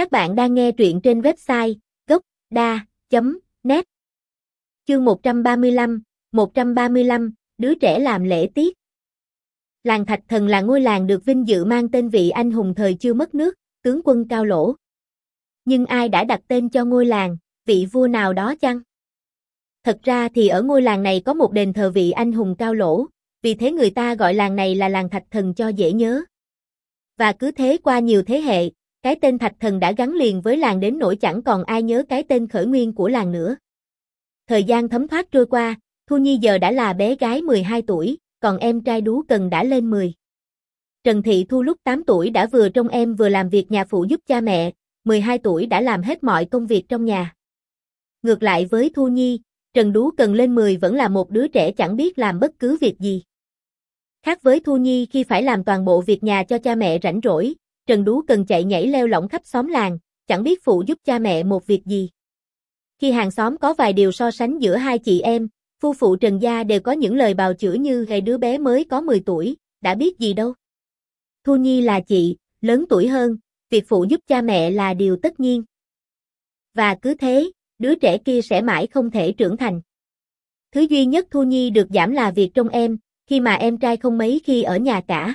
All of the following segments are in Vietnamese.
Các bạn đang nghe truyện trên website gốc.da.net Chương 135, 135, đứa trẻ làm lễ tiết. Làng Thạch Thần là ngôi làng được vinh dự mang tên vị anh hùng thời chưa mất nước, tướng quân cao lỗ. Nhưng ai đã đặt tên cho ngôi làng, vị vua nào đó chăng? Thật ra thì ở ngôi làng này có một đền thờ vị anh hùng cao lỗ, vì thế người ta gọi làng này là làng Thạch Thần cho dễ nhớ. Và cứ thế qua nhiều thế hệ, cái tên Thạch Thần đã gắn liền với làng đến nỗi chẳng còn ai nhớ cái tên khởi nguyên của làng nữa. Thời gian thấm thoát trôi qua, Thu Nhi giờ đã là bé gái 12 tuổi, còn em trai Đú Cần đã lên 10. Trần Thị Thu lúc 8 tuổi đã vừa trông em vừa làm việc nhà phụ giúp cha mẹ, 12 tuổi đã làm hết mọi công việc trong nhà. Ngược lại với Thu Nhi, Trần Đú Cần lên 10 vẫn là một đứa trẻ chẳng biết làm bất cứ việc gì. Khác với Thu Nhi khi phải làm toàn bộ việc nhà cho cha mẹ rảnh rỗi, Trần Đú Cần chạy nhảy leo lỏng khắp xóm làng, chẳng biết phụ giúp cha mẹ một việc gì. Khi hàng xóm có vài điều so sánh giữa hai chị em, phu phụ Trần Gia đều có những lời bào chữa như hệ đứa bé mới có 10 tuổi, đã biết gì đâu. Thu Nhi là chị, lớn tuổi hơn, việc phụ giúp cha mẹ là điều tất nhiên. Và cứ thế, đứa trẻ kia sẽ mãi không thể trưởng thành. Thứ duy nhất Thu Nhi được giảm là việc trông em, khi mà em trai không mấy khi ở nhà cả.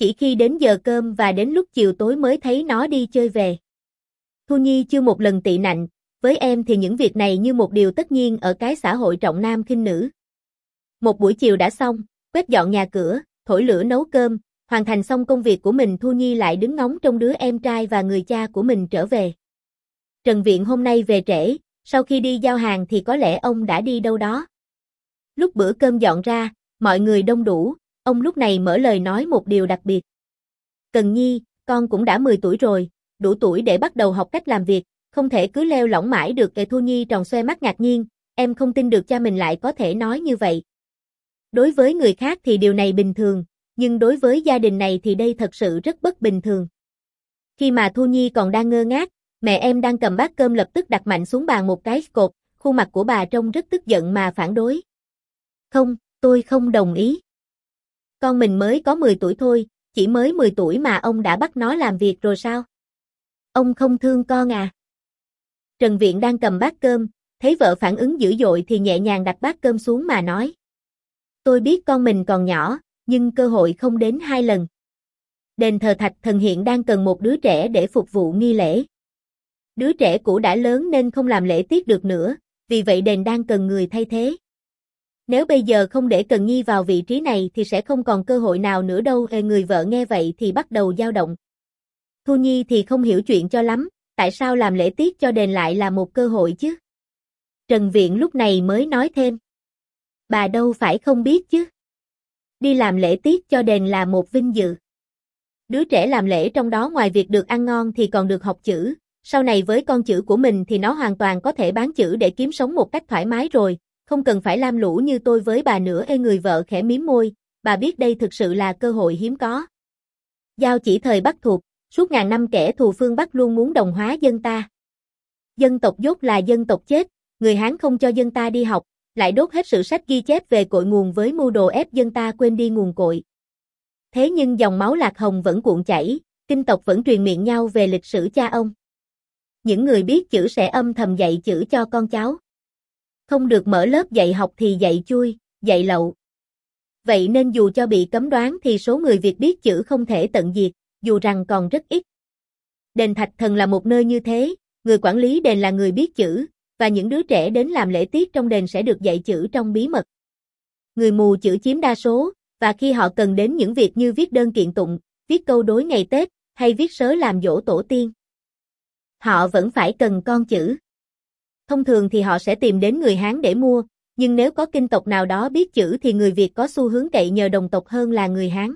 Chỉ khi đến giờ cơm và đến lúc chiều tối mới thấy nó đi chơi về. Thu Nhi chưa một lần tị nạnh, với em thì những việc này như một điều tất nhiên ở cái xã hội trọng nam khinh nữ. Một buổi chiều đã xong, quét dọn nhà cửa, thổi lửa nấu cơm, hoàn thành xong công việc của mình Thu Nhi lại đứng ngóng trong đứa em trai và người cha của mình trở về. Trần Viện hôm nay về trễ, sau khi đi giao hàng thì có lẽ ông đã đi đâu đó. Lúc bữa cơm dọn ra, mọi người đông đủ, ông lúc này mở lời nói một điều đặc biệt. Cần Nhi, con cũng đã 10 tuổi rồi, đủ tuổi để bắt đầu học cách làm việc, không thể cứ leo lỏng mãi được kệ Thu Nhi tròn xoe mắt ngạc nhiên, em không tin được cha mình lại có thể nói như vậy. Đối với người khác thì điều này bình thường, nhưng đối với gia đình này thì đây thật sự rất bất bình thường. Khi mà Thu Nhi còn đang ngơ ngác, mẹ em đang cầm bát cơm lập tức đặt mạnh xuống bàn một cái cột, khuôn mặt của bà trông rất tức giận mà phản đối. Không, tôi không đồng ý. Con mình mới có 10 tuổi thôi, chỉ mới 10 tuổi mà ông đã bắt nó làm việc rồi sao? Ông không thương con à? Trần Viện đang cầm bát cơm, thấy vợ phản ứng dữ dội thì nhẹ nhàng đặt bát cơm xuống mà nói. Tôi biết con mình còn nhỏ, nhưng cơ hội không đến hai lần. Đền thờ thạch thần hiện đang cần một đứa trẻ để phục vụ nghi lễ. Đứa trẻ cũ đã lớn nên không làm lễ tiết được nữa, vì vậy đền đang cần người thay thế. Nếu bây giờ không để Cần Nhi vào vị trí này thì sẽ không còn cơ hội nào nữa đâu. Ê người vợ nghe vậy thì bắt đầu dao động. Thu Nhi thì không hiểu chuyện cho lắm, tại sao làm lễ tiết cho đền lại là một cơ hội chứ? Trần Viện lúc này mới nói thêm. Bà đâu phải không biết chứ. Đi làm lễ tiết cho đền là một vinh dự. Đứa trẻ làm lễ trong đó ngoài việc được ăn ngon thì còn được học chữ, sau này với con chữ của mình thì nó hoàn toàn có thể bán chữ để kiếm sống một cách thoải mái rồi, không cần phải lam lũ như tôi với bà nữa ê người vợ khẽ miếm môi, bà biết đây thực sự là cơ hội hiếm có. Giao chỉ thời Bắc thuộc, suốt ngàn năm kẻ thù phương Bắc luôn muốn đồng hóa dân ta. Dân tộc dốt là dân tộc chết, người Hán không cho dân ta đi học, lại đốt hết sự sách ghi chép về cội nguồn với mưu đồ ép dân ta quên đi nguồn cội. Thế nhưng dòng máu lạc hồng vẫn cuộn chảy, kinh tộc vẫn truyền miệng nhau về lịch sử cha ông. Những người biết chữ sẽ âm thầm dạy chữ cho con cháu. Không được mở lớp dạy học thì dạy chui, dạy lậu. Vậy nên dù cho bị cấm đoán thì số người Việt biết chữ không thể tận diệt, dù rằng còn rất ít. Đền Thạch Thần là một nơi như thế, người quản lý đền là người biết chữ, và những đứa trẻ đến làm lễ tiết trong đền sẽ được dạy chữ trong bí mật. Người mù chữ chiếm đa số, và khi họ cần đến những việc như viết đơn kiện tụng, viết câu đối ngày Tết, hay viết sớ làm dỗ tổ tiên. Họ vẫn phải cần con chữ. Thông thường thì họ sẽ tìm đến người Hán để mua, nhưng nếu có kinh tộc nào đó biết chữ thì người Việt có xu hướng cậy nhờ đồng tộc hơn là người Hán.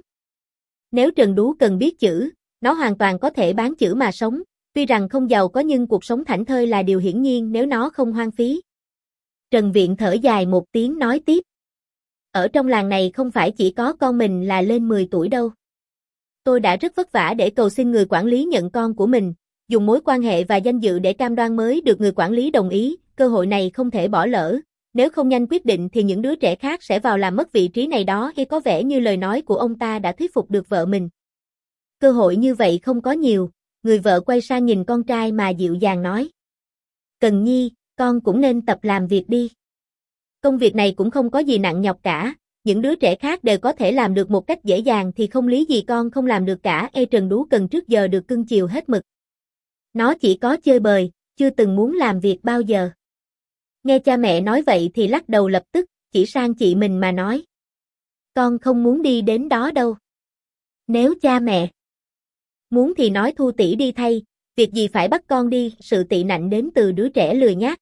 Nếu Trần Đú cần biết chữ, nó hoàn toàn có thể bán chữ mà sống, tuy rằng không giàu có nhưng cuộc sống thảnh thơi là điều hiển nhiên nếu nó không hoang phí. Trần Viện thở dài một tiếng nói tiếp. Ở trong làng này không phải chỉ có con mình là lên 10 tuổi đâu. Tôi đã rất vất vả để cầu xin người quản lý nhận con của mình, dùng mối quan hệ và danh dự để cam đoan mới được người quản lý đồng ý, cơ hội này không thể bỏ lỡ. Nếu không nhanh quyết định thì những đứa trẻ khác sẽ vào làm mất vị trí này đó hay có vẻ như lời nói của ông ta đã thuyết phục được vợ mình. Cơ hội như vậy không có nhiều, người vợ quay sang nhìn con trai mà dịu dàng nói. Cần nhi, con cũng nên tập làm việc đi. Công việc này cũng không có gì nặng nhọc cả, những đứa trẻ khác đều có thể làm được một cách dễ dàng thì không lý gì con không làm được cả. Ê Trần Đú cần trước giờ được cưng chiều hết mực. Nó chỉ có chơi bời, chưa từng muốn làm việc bao giờ. Nghe cha mẹ nói vậy thì lắc đầu lập tức, chỉ sang chị mình mà nói. Con không muốn đi đến đó đâu. Nếu cha mẹ muốn thì nói thu tỷ đi thay, việc gì phải bắt con đi, sự tị nạnh đến từ đứa trẻ lười nhác.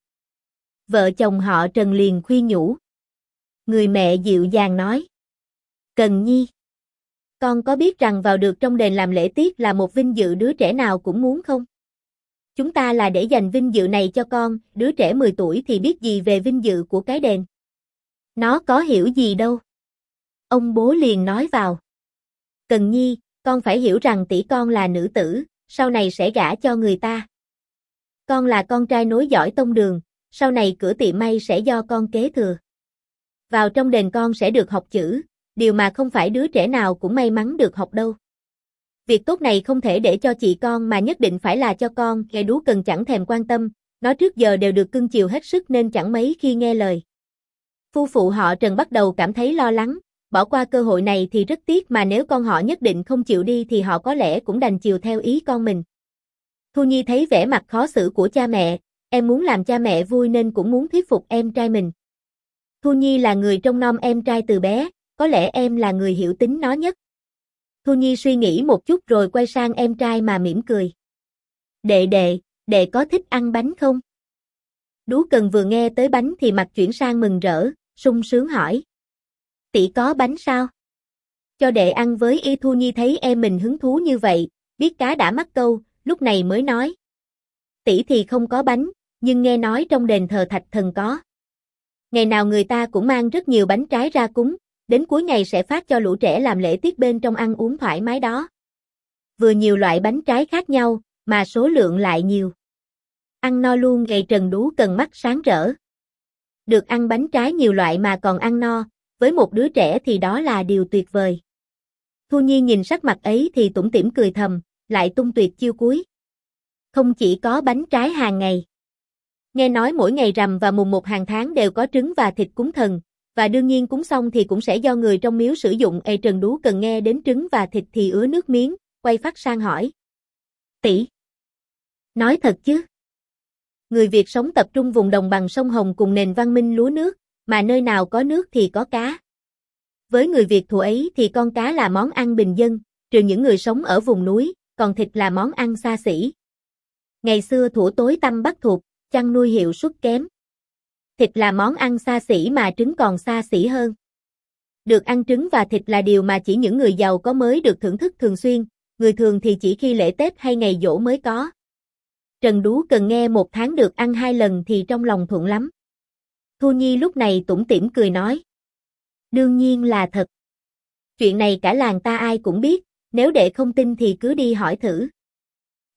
Vợ chồng họ Trần liền khuyên nhủ. Người mẹ dịu dàng nói. Cần nhi. Con có biết rằng vào được trong đền làm lễ tiết là một vinh dự đứa trẻ nào cũng muốn không? Chúng ta là để dành vinh dự này cho con, đứa trẻ 10 tuổi thì biết gì về vinh dự của cái đền. Nó có hiểu gì đâu. Ông bố liền nói vào. Cần nhi, con phải hiểu rằng tỷ con là nữ tử, sau này sẽ gả cho người ta. Con là con trai nối dõi tông đường, sau này cửa tiệm may sẽ do con kế thừa. Vào trong đền con sẽ được học chữ, điều mà không phải đứa trẻ nào cũng may mắn được học đâu. Việc tốt này không thể để cho chị con mà nhất định phải là cho con, nghe đú cần chẳng thèm quan tâm, nó trước giờ đều được cưng chiều hết sức nên chẳng mấy khi nghe lời. Phu phụ họ Trần bắt đầu cảm thấy lo lắng, bỏ qua cơ hội này thì rất tiếc mà nếu con họ nhất định không chịu đi thì họ có lẽ cũng đành chiều theo ý con mình. Thu Nhi thấy vẻ mặt khó xử của cha mẹ, em muốn làm cha mẹ vui nên cũng muốn thuyết phục em trai mình. Thu Nhi là người trong nom em trai từ bé, có lẽ em là người hiểu tính nó nhất. Thu Nhi suy nghĩ một chút rồi quay sang em trai mà mỉm cười. Đệ đệ, đệ có thích ăn bánh không? Đú cần vừa nghe tới bánh thì mặt chuyển sang mừng rỡ, sung sướng hỏi. Tỷ có bánh sao? Cho đệ ăn với y Thu Nhi thấy em mình hứng thú như vậy, biết cá đã mắc câu, lúc này mới nói. Tỷ thì không có bánh, nhưng nghe nói trong đền thờ thạch thần có. Ngày nào người ta cũng mang rất nhiều bánh trái ra cúng, đến cuối ngày sẽ phát cho lũ trẻ làm lễ tiết bên trong ăn uống thoải mái đó. Vừa nhiều loại bánh trái khác nhau, mà số lượng lại nhiều. Ăn no luôn ngày trần đú cần mắt sáng rỡ. Được ăn bánh trái nhiều loại mà còn ăn no, với một đứa trẻ thì đó là điều tuyệt vời. Thu Nhi nhìn sắc mặt ấy thì tủm tỉm cười thầm, lại tung tuyệt chiêu cuối. Không chỉ có bánh trái hàng ngày. Nghe nói mỗi ngày rằm và mùng một hàng tháng đều có trứng và thịt cúng thần, và đương nhiên cúng xong thì cũng sẽ do người trong miếu sử dụng. Ê Trần Đú cần nghe đến trứng và thịt thì ứa nước miếng, quay phát sang hỏi. Tỷ. Nói thật chứ? Người Việt sống tập trung vùng đồng bằng sông Hồng cùng nền văn minh lúa nước, mà nơi nào có nước thì có cá. Với người Việt thủ ấy thì con cá là món ăn bình dân, trừ những người sống ở vùng núi, còn thịt là món ăn xa xỉ. Ngày xưa thủ tối tâm bắt thuộc, chăn nuôi hiệu suất kém. Thịt là món ăn xa xỉ mà trứng còn xa xỉ hơn. Được ăn trứng và thịt là điều mà chỉ những người giàu có mới được thưởng thức thường xuyên, người thường thì chỉ khi lễ Tết hay ngày dỗ mới có. Trần Đú cần nghe một tháng được ăn hai lần thì trong lòng thuận lắm. Thu Nhi lúc này tủm tỉm cười nói. Đương nhiên là thật. Chuyện này cả làng ta ai cũng biết, nếu đệ không tin thì cứ đi hỏi thử.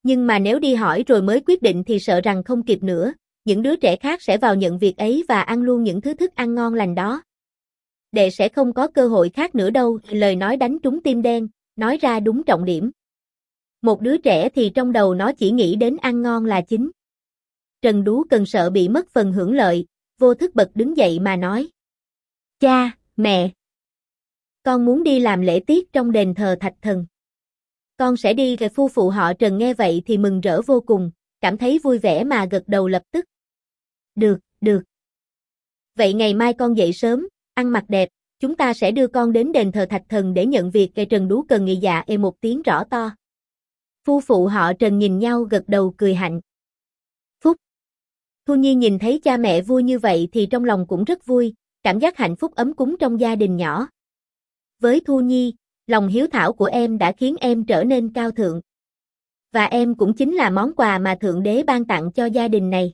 Nhưng mà nếu đi hỏi rồi mới quyết định thì sợ rằng không kịp nữa, những đứa trẻ khác sẽ vào nhận việc ấy và ăn luôn những thứ thức ăn ngon lành đó. Đệ sẽ không có cơ hội khác nữa đâu, lời nói đánh trúng tim đen, nói ra đúng trọng điểm. Một đứa trẻ thì trong đầu nó chỉ nghĩ đến ăn ngon là chính. Trần Đú cần sợ bị mất phần hưởng lợi, vô thức bật đứng dậy mà nói. Cha, mẹ. Con muốn đi làm lễ tiết trong đền thờ thạch thần. Con sẽ đi về phu phụ họ Trần nghe vậy thì mừng rỡ vô cùng, cảm thấy vui vẻ mà gật đầu lập tức. Được, được. Vậy ngày mai con dậy sớm, ăn mặc đẹp, chúng ta sẽ đưa con đến đền thờ thạch thần để nhận việc cây Trần Đú cần nghị dạ ê một tiếng rõ to. Phu phụ họ Trần nhìn nhau gật đầu cười hạnh. Phúc. Thu Nhi nhìn thấy cha mẹ vui như vậy thì trong lòng cũng rất vui, cảm giác hạnh phúc ấm cúng trong gia đình nhỏ. Với Thu Nhi, lòng hiếu thảo của em đã khiến em trở nên cao thượng. Và em cũng chính là món quà mà Thượng Đế ban tặng cho gia đình này.